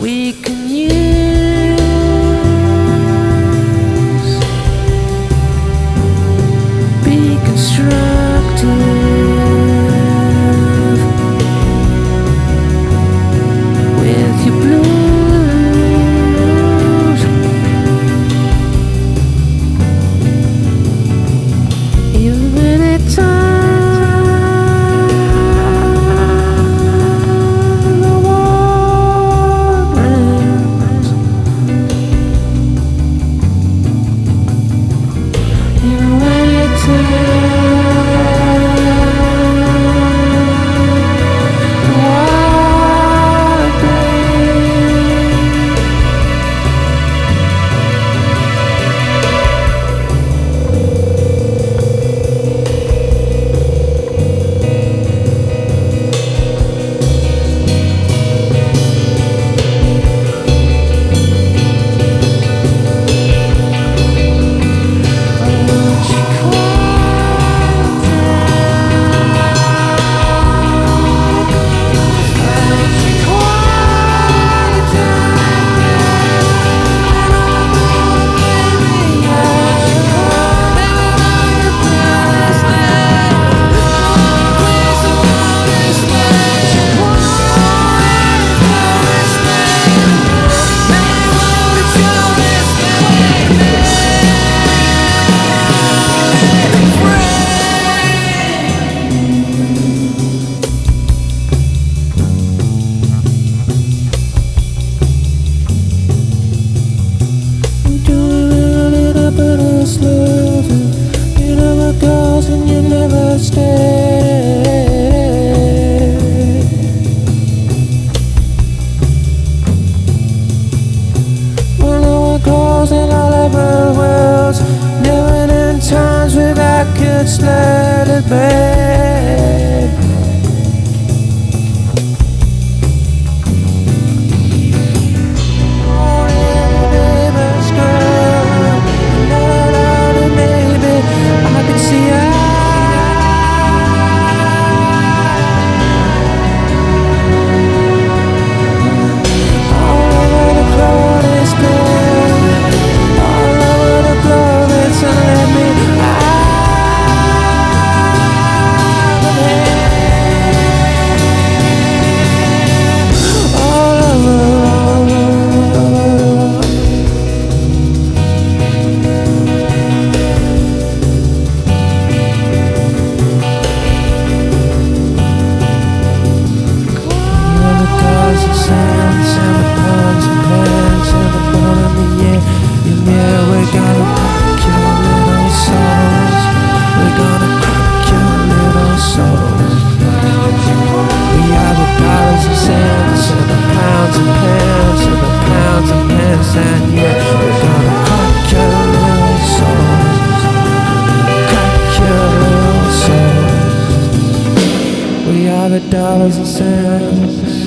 We You never goes and you never stay. Well, no one goes in all worlds, living in times where I could let it. And the we're gonna crack your little souls. We're gonna crack your little souls. We are the dollars and cents and the pounds and pence and the pounds and pence and we're gonna crack your little souls. Crack your little souls. We are the dollars and cents.